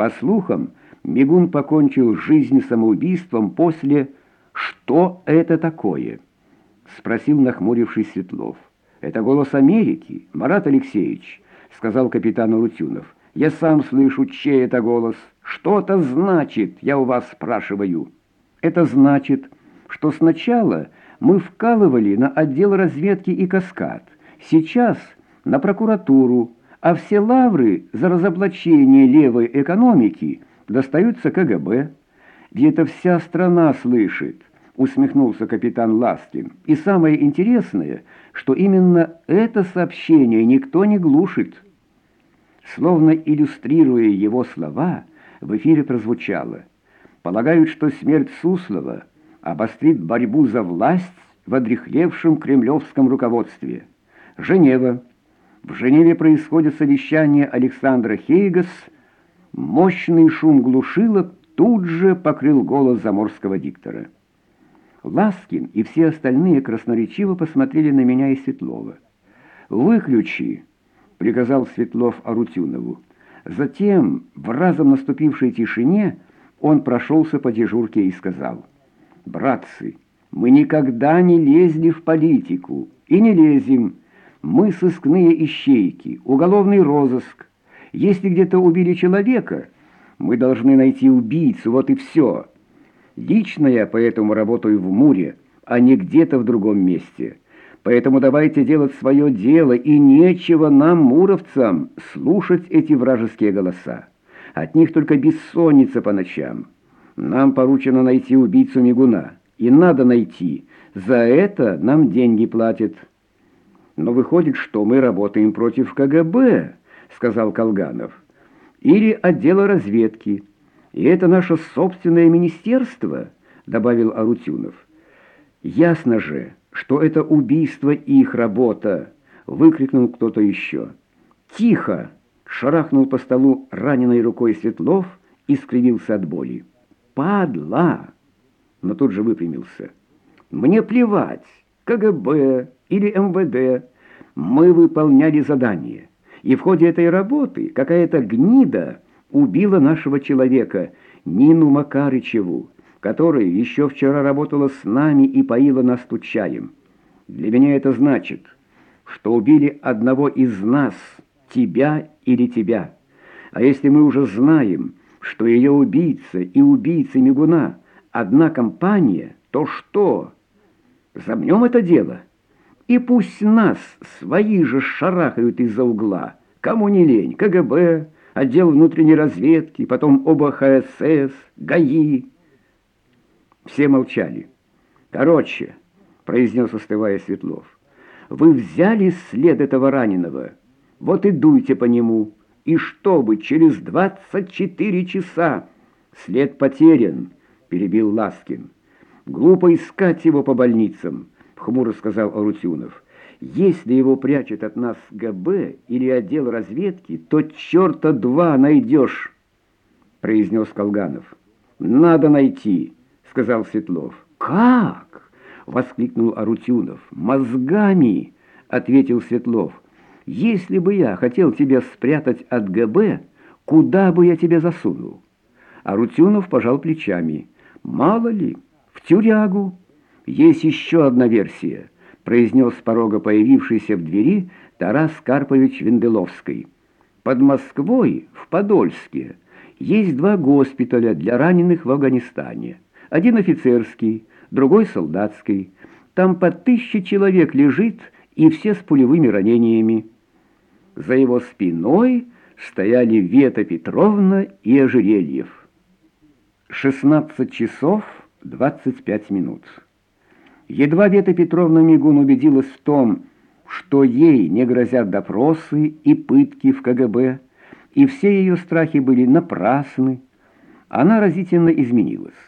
По слухам, Мигун покончил жизнь самоубийством после «Что это такое?» — спросил нахмурившись Светлов. «Это голос Америки, Марат Алексеевич», — сказал капитан Урутюнов. «Я сам слышу, чей это голос. Что это значит, я у вас спрашиваю?» «Это значит, что сначала мы вкалывали на отдел разведки и каскад, сейчас на прокуратуру, а все лавры за разоблачение левой экономики достаются КГБ. Ведь это вся страна слышит, усмехнулся капитан Ласкин. И самое интересное, что именно это сообщение никто не глушит. Словно иллюстрируя его слова, в эфире прозвучало. Полагают, что смерть Суслова обострит борьбу за власть в одрехлевшем кремлевском руководстве. Женева. В Женеве происходит совещание Александра Хейгас. Мощный шум глушилок тут же покрыл голос заморского диктора. Ласкин и все остальные красноречиво посмотрели на меня и Светлова. «Выключи!» — приказал Светлов Арутюнову. Затем, в разом наступившей тишине, он прошелся по дежурке и сказал, «Братцы, мы никогда не лезли в политику и не лезем. Мы сыскные ищейки, уголовный розыск. Если где-то убили человека, мы должны найти убийцу, вот и все. Лично я поэтому работаю в Муре, а не где-то в другом месте. Поэтому давайте делать свое дело, и нечего нам, муровцам, слушать эти вражеские голоса. От них только бессонница по ночам. Нам поручено найти убийцу Мигуна, и надо найти. За это нам деньги платят». «Но выходит, что мы работаем против КГБ», — сказал Колганов. «Или отдела разведки. И это наше собственное министерство», — добавил Арутюнов. «Ясно же, что это убийство их работа», — выкрикнул кто-то еще. «Тихо!» — шарахнул по столу раненой рукой Светлов и скривился от боли. «Падла!» Но тут же выпрямился. «Мне плевать, КГБ или МВД. Мы выполняли задание. И в ходе этой работы какая-то гнида убила нашего человека, Нину Макарычеву, которая еще вчера работала с нами и поила нас тут чаем. Для меня это значит, что убили одного из нас, тебя или тебя. А если мы уже знаем, что ее убийца и убийца Мигуна одна компания, то что? Замнем это дело?» И пусть нас свои же шарахают из-за угла. Кому не лень, КГБ, отдел внутренней разведки, потом оба ХСС, ГАИ. Все молчали. «Короче», — произнес, остывая Светлов, — «вы взяли след этого раненого, вот и дуйте по нему, и чтобы через 24 часа след потерян», — перебил Ласкин. «Глупо искать его по больницам» хмуро сказал Арутюнов. «Если его прячет от нас ГБ или отдел разведки, то черта два найдешь», — произнес Колганов. «Надо найти», — сказал Светлов. «Как?» — воскликнул Арутюнов. «Мозгами», — ответил Светлов. «Если бы я хотел тебя спрятать от ГБ, куда бы я тебя засунул?» Арутюнов пожал плечами. «Мало ли, в тюрягу». «Есть еще одна версия», — произнес с порога появившийся в двери Тарас Карпович Венделовский. «Под Москвой, в Подольске, есть два госпиталя для раненых в Афганистане. Один офицерский, другой солдатский. Там по тысяче человек лежит, и все с пулевыми ранениями». За его спиной стояли Вета Петровна и Ожерельев. 16 часов 25 минут. Едва Вета Петровна Мигун убедилась в том, что ей не грозят допросы и пытки в КГБ, и все ее страхи были напрасны, она разительно изменилась.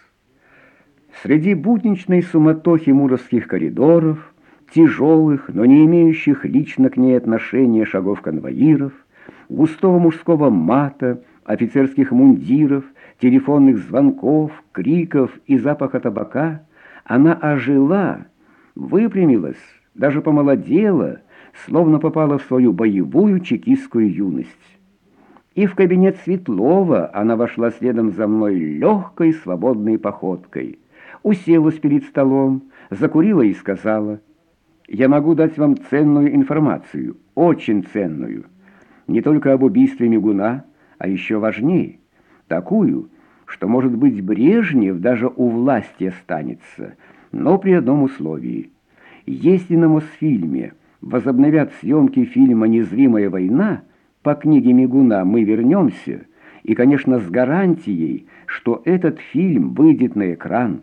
Среди будничной суматохи муровских коридоров, тяжелых, но не имеющих лично к ней отношения шагов конвоиров, густого мужского мата, офицерских мундиров, телефонных звонков, криков и запаха табака — она ожила, выпрямилась, даже помолодела, словно попала в свою боевую чекистскую юность. И в кабинет Светлова она вошла следом за мной легкой свободной походкой. Уселась перед столом, закурила и сказала, «Я могу дать вам ценную информацию, очень ценную, не только об убийстве Мигуна, а еще важнее, такую, что, может быть, Брежнев даже у власти останется, но при одном условии. Если на Мосфильме возобновят съемки фильма «Незримая война», по книге Мигуна «Мы вернемся», и, конечно, с гарантией, что этот фильм выйдет на экран.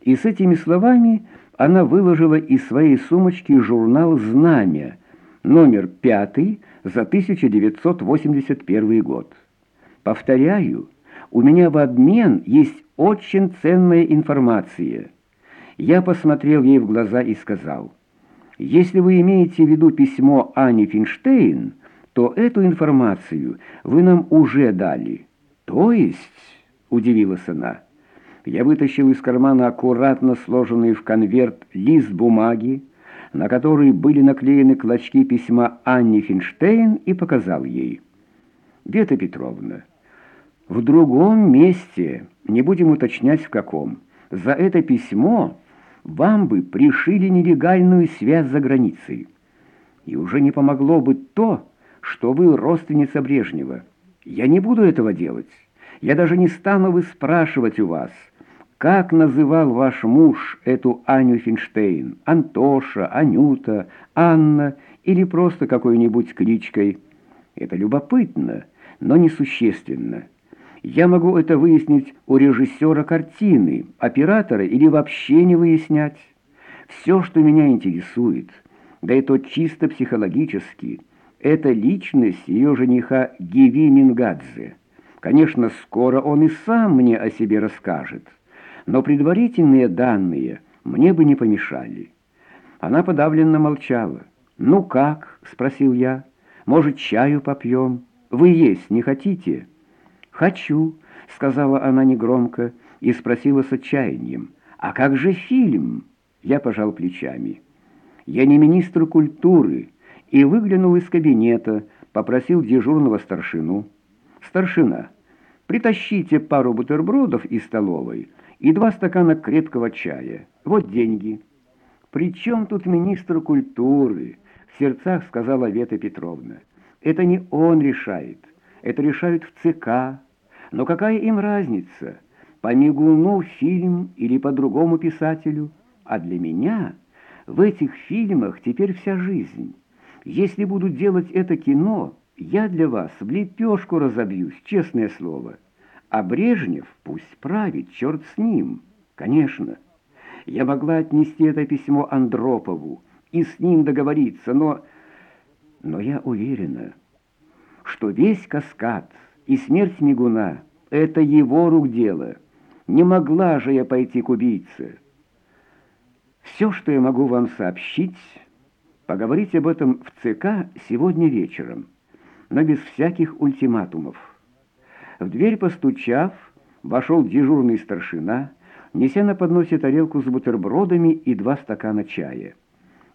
И с этими словами она выложила из своей сумочки журнал «Знамя», номер пятый за 1981 год. Повторяю, у меня в обмен есть очень ценная информация. Я посмотрел ей в глаза и сказал, «Если вы имеете в виду письмо Ани Финштейн, то эту информацию вы нам уже дали». «То есть?» — удивилась она. Я вытащил из кармана аккуратно сложенный в конверт лист бумаги, на который были наклеены клочки письма Анни Финштейн и показал ей. «Вета Петровна, в другом месте, не будем уточнять в каком, за это письмо вам бы пришили нелегальную связь за границей. И уже не помогло бы то, что вы родственница Брежнева. Я не буду этого делать. Я даже не стану выспрашивать у вас, как называл ваш муж эту Аню Финштейн? Антоша, Анюта, Анна или просто какой-нибудь кличкой? Это любопытно, но несущественно. Я могу это выяснить у режиссера картины, оператора или вообще не выяснять. Все, что меня интересует, да и то чисто психологически, это личность ее жениха Гиви Мингадзе. Конечно, скоро он и сам мне о себе расскажет, но предварительные данные мне бы не помешали. Она подавленно молчала. «Ну как?» — спросил я. «Может, чаю попьем? Вы есть не хотите?» «Хочу», — сказала она негромко и спросила с отчаянием. «А как же фильм?» Я пожал плечами. «Я не министр культуры» и выглянул из кабинета, попросил дежурного старшину. «Старшина, притащите пару бутербродов из столовой и два стакана крепкого чая. Вот деньги». «При чем тут министр культуры?» — в сердцах сказала Вета Петровна. «Это не он решает, это решают в ЦК». Но какая им разница, по Мигуну фильм или по другому писателю? А для меня в этих фильмах теперь вся жизнь. Если буду делать это кино, я для вас в лепешку разобьюсь, честное слово. А Брежнев пусть правит, черт с ним. Конечно, я могла отнести это письмо Андропову и с ним договориться, но... Но я уверена, что весь каскад — и смерть Мигуна — это его рук дело. Не могла же я пойти к убийце. Все, что я могу вам сообщить, поговорить об этом в ЦК сегодня вечером, но без всяких ультиматумов. В дверь постучав, вошел дежурный старшина, неся на подносе тарелку с бутербродами и два стакана чая.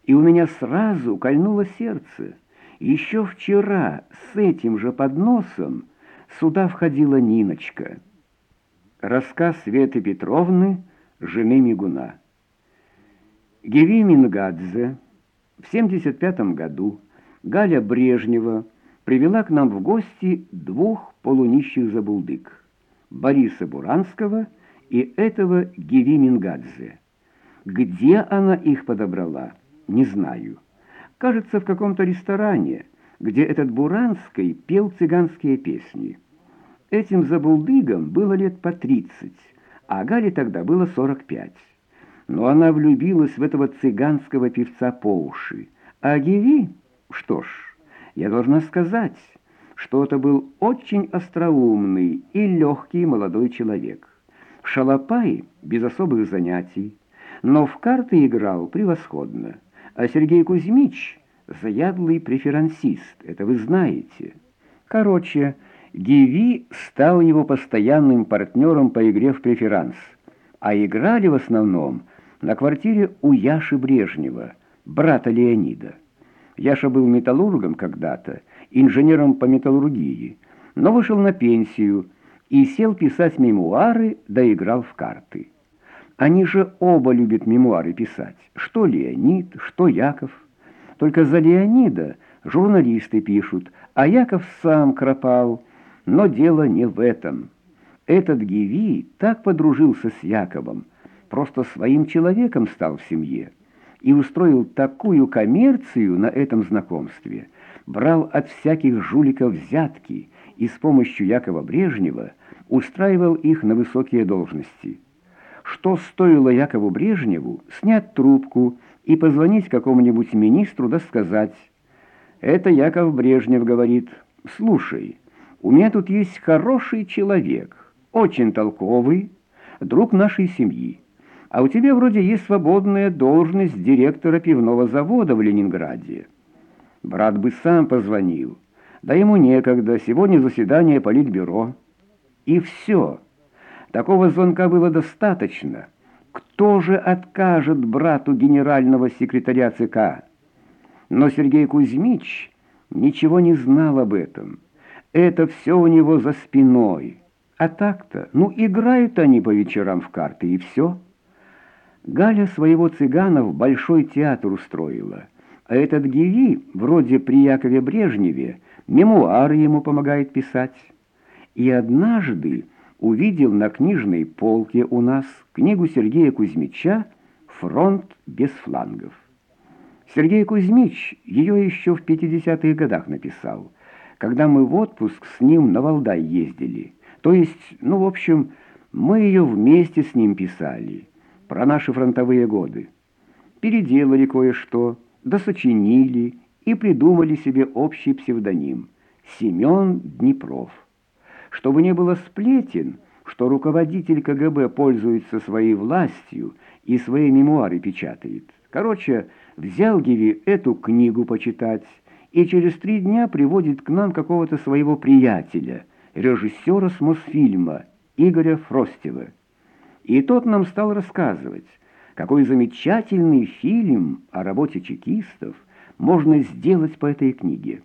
И у меня сразу кольнуло сердце. Еще вчера с этим же подносом Сюда входила Ниночка. Рассказ Светы Петровны, жены Мигуна. Геви Мингадзе в 75 году Галя Брежнева привела к нам в гости двух полунищих забулдык — Бориса Буранского и этого Геви Мингадзе. Где она их подобрала, не знаю. Кажется, в каком-то ресторане — где этот Буранский пел цыганские песни. Этим забулдыгам было лет по тридцать, а Гале тогда было сорок пять. Но она влюбилась в этого цыганского певца по уши. А Геви, что ж, я должна сказать, что это был очень остроумный и легкий молодой человек. Шалопай без особых занятий, но в карты играл превосходно. А Сергей Кузьмич заядлый преферансист, это вы знаете. Короче, Гиви стал его постоянным партнером по игре в преферанс, а играли в основном на квартире у Яши Брежнева, брата Леонида. Яша был металлургом когда-то, инженером по металлургии, но вышел на пенсию и сел писать мемуары, да играл в карты. Они же оба любят мемуары писать, что Леонид, что Яков. Только за Леонида журналисты пишут, а Яков сам кропал. Но дело не в этом. Этот Гиви так подружился с Яковом, просто своим человеком стал в семье и устроил такую коммерцию на этом знакомстве, брал от всяких жуликов взятки и с помощью Якова Брежнева устраивал их на высокие должности. Что стоило Якову Брежневу снять трубку и позвонить какому-нибудь министру да сказать «Это Яков Брежнев говорит, слушай, у меня тут есть хороший человек, очень толковый, друг нашей семьи. А у тебя вроде есть свободная должность директора пивного завода в Ленинграде. Брат бы сам позвонил. Да ему некогда, сегодня заседание политбюро. И все. Такого звонка было достаточно. Кто же откажет брату генерального секретаря ЦК? Но Сергей Кузьмич ничего не знал об этом. Это все у него за спиной. А так-то, ну, играют они по вечерам в карты, и все. Галя своего цыгана в большой театр устроила. А этот Гиви, вроде при Якове Брежневе, мемуары ему помогает писать. И однажды увидел на книжной полке у нас книгу Сергея Кузьмича «Фронт без флангов». Сергей Кузьмич ее еще в 50-х годах написал – когда мы в отпуск с ним на Валдай ездили. То есть, ну, в общем, мы ее вместе с ним писали, про наши фронтовые годы. Переделали кое-что, досочинили и придумали себе общий псевдоним Семен Днепров. Чтобы не было сплетен, что руководитель КГБ пользуется своей властью и свои мемуары печатает. Короче, взял Гиви эту книгу почитать, и через три дня приводит к нам какого-то своего приятеля, режиссера с Мосфильма, Игоря Фростева. И тот нам стал рассказывать, какой замечательный фильм о работе чекистов можно сделать по этой книге.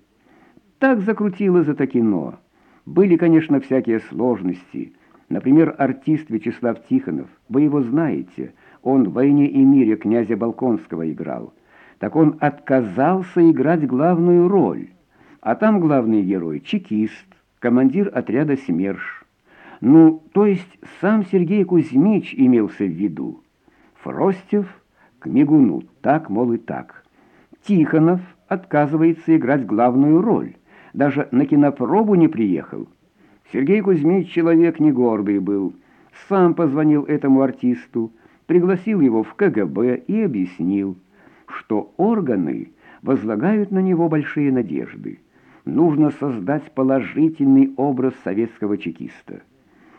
Так закрутилось это кино. Были, конечно, всякие сложности. Например, артист Вячеслав Тихонов, вы его знаете, он в «Войне и мире» князя Балконского играл так он отказался играть главную роль. А там главный герой — чекист, командир отряда «СМЕРШ». Ну, то есть сам Сергей Кузьмич имелся в виду. Фростев к Мигуну, так, мол, и так. Тихонов отказывается играть главную роль, даже на кинопробу не приехал. Сергей Кузьмич человек не гордый был, сам позвонил этому артисту, пригласил его в КГБ и объяснил — что органы возлагают на него большие надежды. Нужно создать положительный образ советского чекиста.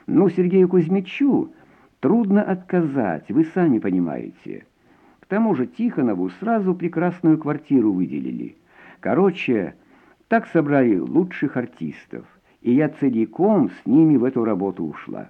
Ну, Сергею Кузьмичу трудно отказать, вы сами понимаете. К тому же Тихонову сразу прекрасную квартиру выделили. Короче, так собрали лучших артистов, и я целиком с ними в эту работу ушла.